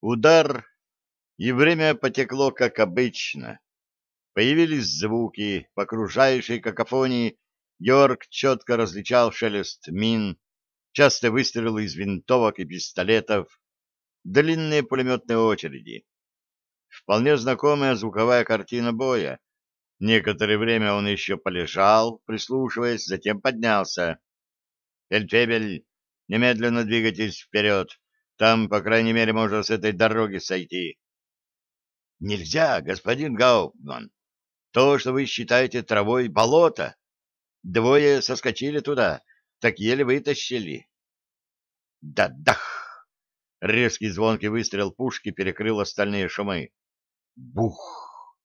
Удар, и время потекло, как обычно. Появились звуки, в окружающей какофонии Йорк четко различал шелест мин, часто выстрелы из винтовок и пистолетов, длинные пулеметные очереди. Вполне знакомая звуковая картина боя. Некоторое время он еще полежал, прислушиваясь, затем поднялся. «Эльфебель, немедленно двигайтесь вперед. Там, по крайней мере, можно с этой дороги сойти. — Нельзя, господин Гауптман. То, что вы считаете травой, — болото. Двое соскочили туда, так еле вытащили. Да дах! Резкий звонкий выстрел пушки перекрыл остальные шумы. Бух!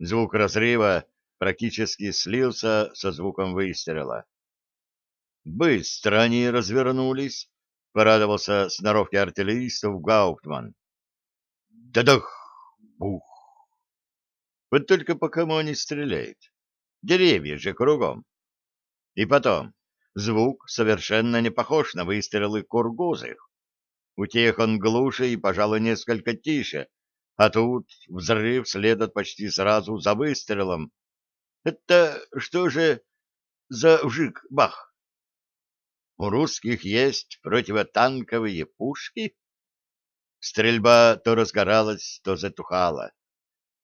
Звук разрыва практически слился со звуком выстрела. Быстро они развернулись — порадовался сноровке артиллеристов Гауптман. «Да-дах! Бух!» Вот только по кому они стреляют? Деревья же кругом. И потом, звук совершенно не похож на выстрелы кургузых. У тех он глуше и, пожалуй, несколько тише, а тут взрыв следует почти сразу за выстрелом. Это что же за вжик-бах? У русских есть противотанковые пушки? Стрельба то разгоралась, то затухала.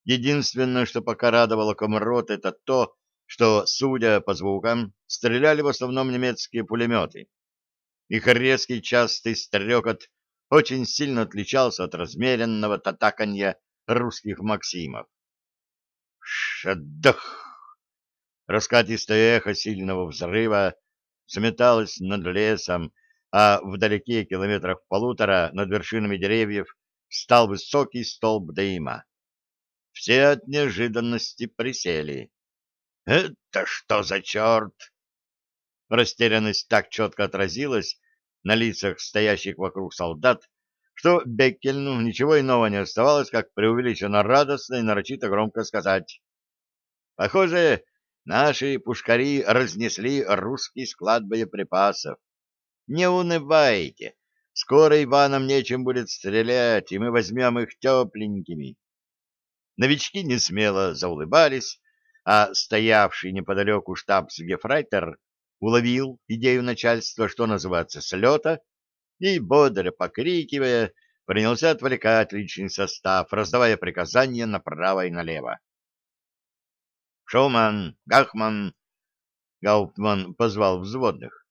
Единственное, что пока радовало комрот, это то, что, судя по звукам, стреляли в основном немецкие пулеметы. Их резкий частый стрекот очень сильно отличался от размеренного татаканья русских «Максимов». Шадах! Раскатистое эхо сильного взрыва сметалась над лесом, а вдалеке километров полутора над вершинами деревьев стал высокий столб дыма. Все от неожиданности присели. «Это что за черт?» Растерянность так четко отразилась на лицах стоящих вокруг солдат, что Беккельну ничего иного не оставалось, как преувеличенно радостно и нарочито громко сказать. «Похоже, Наши пушкари разнесли русский склад боеприпасов. Не унывайте, скоро Иванам нечем будет стрелять, и мы возьмем их тепленькими. Новички несмело заулыбались, а стоявший неподалеку штабс-гефрайтер уловил идею начальства, что называется, слета, и, бодро покрикивая, принялся отвлекать личный состав, раздавая приказания направо и налево. Шуман, Гахман, Гауптман позвал взводных.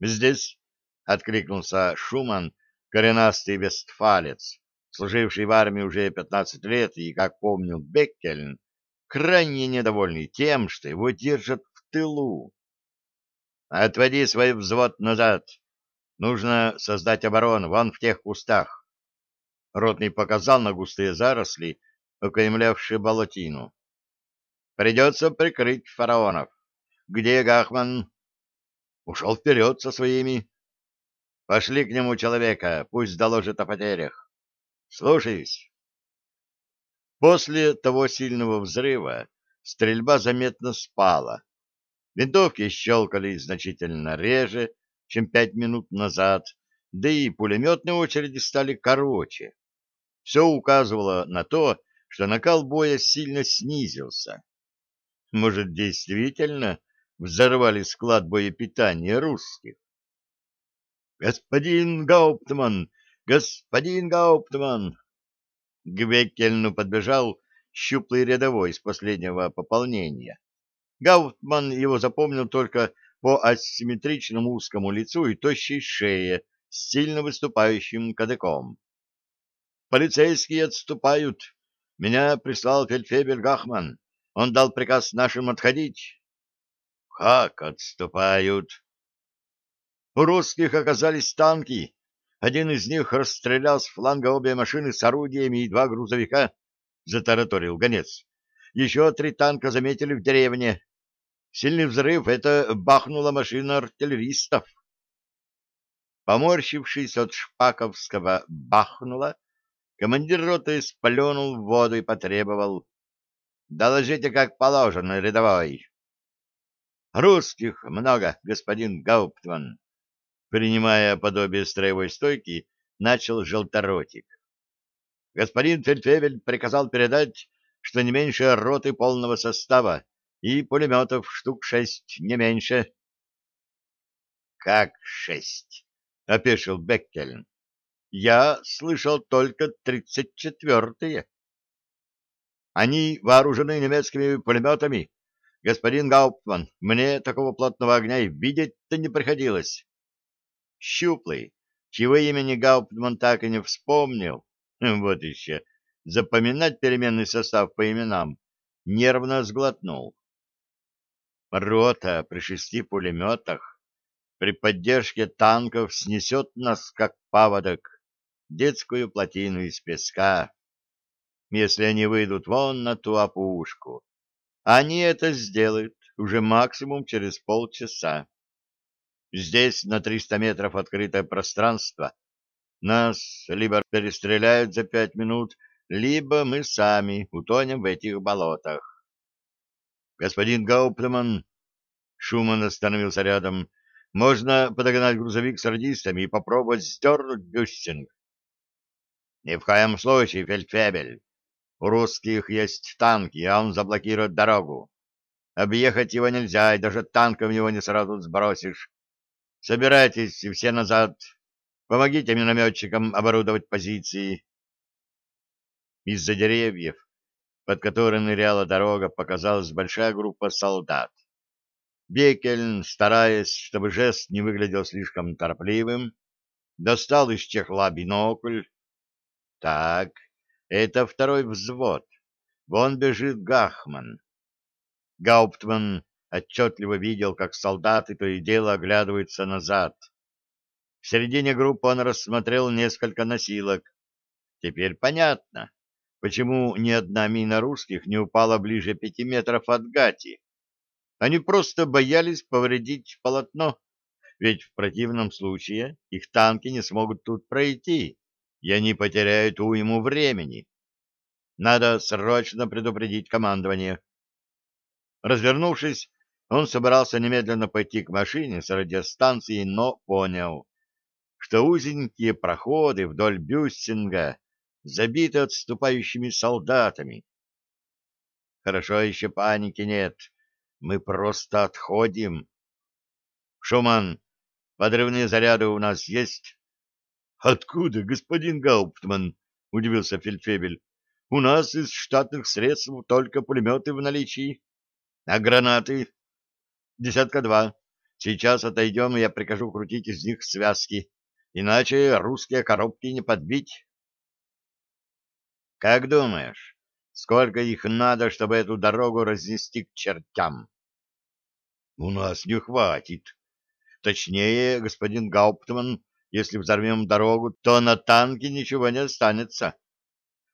Здесь откликнулся Шуман, коренастый вестфалец, служивший в армии уже пятнадцать лет и, как помню, Беккельн, крайне недовольный тем, что его держат в тылу. Отводи свой взвод назад. Нужно создать оборону вон в тех кустах. Ротный показал на густые заросли, окаймлявшие болотину. Придется прикрыть фараонов. Где Гахман? Ушел вперед со своими. Пошли к нему человека, пусть доложит о потерях. Слушаюсь. После того сильного взрыва стрельба заметно спала. Винтовки щелкали значительно реже, чем пять минут назад, да и пулеметные очереди стали короче. Все указывало на то, что накал боя сильно снизился. Может, действительно взорвали склад боепитания русских? «Господин Гауптман! Господин Гауптман!» К Беккельну подбежал щуплый рядовой из последнего пополнения. Гауптман его запомнил только по асимметричному узкому лицу и тощей шее с сильно выступающим кадыком. «Полицейские отступают. Меня прислал фельдфебель Гахман. Он дал приказ нашим отходить. Как отступают? У русских оказались танки. Один из них расстрелял с фланга обе машины с орудиями и два грузовика, — затараторил гонец. Еще три танка заметили в деревне. Сильный взрыв — это бахнула машина артиллеристов. Поморщившись от шпаковского «бахнула», командир роты спаленул в воду и потребовал Доложите, как положено, рядовой. Русских много, господин Гауптман. Принимая подобие строевой стойки, начал желторотик. Господин Фельдфебель приказал передать, что не меньше роты полного состава и пулеметов штук шесть, не меньше. — Как шесть? — опешил Беккельн. — Я слышал только тридцать четвертые. — Они вооружены немецкими пулеметами. Господин Гауптман, мне такого плотного огня и видеть-то не приходилось. Щуплый, чего имени Гауптман так и не вспомнил, вот еще, запоминать переменный состав по именам, нервно сглотнул. Рота при шести пулеметах при поддержке танков снесет нас, как паводок, детскую плотину из песка, если они выйдут вон на ту опушку. Они это сделают уже максимум через полчаса. Здесь на 300 метров открытое пространство. Нас либо перестреляют за пять минут, либо мы сами утонем в этих болотах. Господин Гауптман, Шуман остановился рядом, можно подогнать грузовик с радистами и попробовать сдернуть бюстинг. Ни в коем случае, фельдфебель. У русских есть танки, а он заблокирует дорогу. Объехать его нельзя, и даже танком его не сразу сбросишь. Собирайтесь все назад. Помогите минометчикам оборудовать позиции. Из-за деревьев, под которыми ныряла дорога, показалась большая группа солдат. Бекельн, стараясь, чтобы жест не выглядел слишком торопливым, достал из чехла бинокль. Так, это второй взвод. Вон бежит Гахман. Гауптман отчетливо видел, как солдаты то и дело оглядываются назад. В середине группы он рассмотрел несколько носилок. Теперь понятно, почему ни одна мина русских не упала ближе пяти метров от Гати. Они просто боялись повредить полотно, ведь в противном случае их танки не смогут тут пройти, и они потеряют уйму времени. Надо срочно предупредить командование. Развернувшись, он собирался немедленно пойти к машине с радиостанцией, но понял, что узенькие проходы вдоль Бюстинга забиты отступающими солдатами. Хорошо еще паники нет, мы просто отходим. Шуман, подрывные заряды у нас есть? Откуда, господин Гауптман? Удивился Фельдфебель. У нас из штатных средств только пулеметы в наличии. А гранаты? Десятка два. Сейчас отойдем, и я прикажу крутить из них связки. Иначе русские коробки не подбить. Как думаешь, сколько их надо, чтобы эту дорогу разнести к чертям? У нас не хватит. Точнее, господин Гауптман, если взорвем дорогу, то на танке ничего не останется.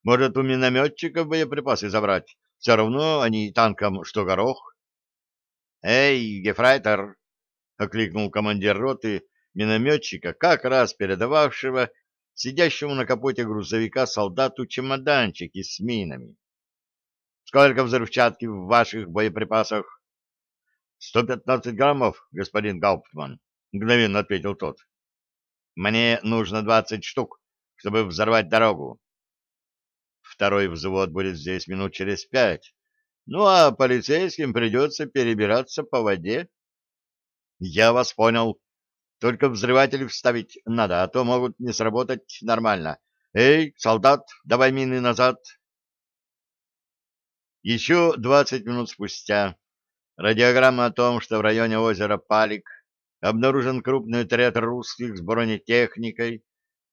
Может, у минометчиков боеприпасы забрать? Все равно они танкам что горох. «Эй, Гефрайтер!» — окликнул командир роты минометчика, как раз передававшего сидящему на капоте грузовика солдату чемоданчики с минами. «Сколько взрывчатки в ваших боеприпасах?» «Сто пятнадцать граммов, господин Гауптман», — мгновенно ответил тот. «Мне нужно двадцать штук, чтобы взорвать дорогу. Второй взвод будет здесь минут через пять. Ну, а полицейским придется перебираться по воде. Я вас понял. Только взрыватели вставить надо, а то могут не сработать нормально. Эй, солдат, давай мины назад. Еще двадцать минут спустя радиограмма о том, что в районе озера Палик обнаружен крупный отряд русских с бронетехникой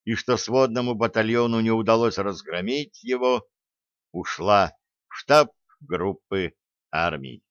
и что сводному батальону не удалось разгромить его, ушла в штаб группы армий.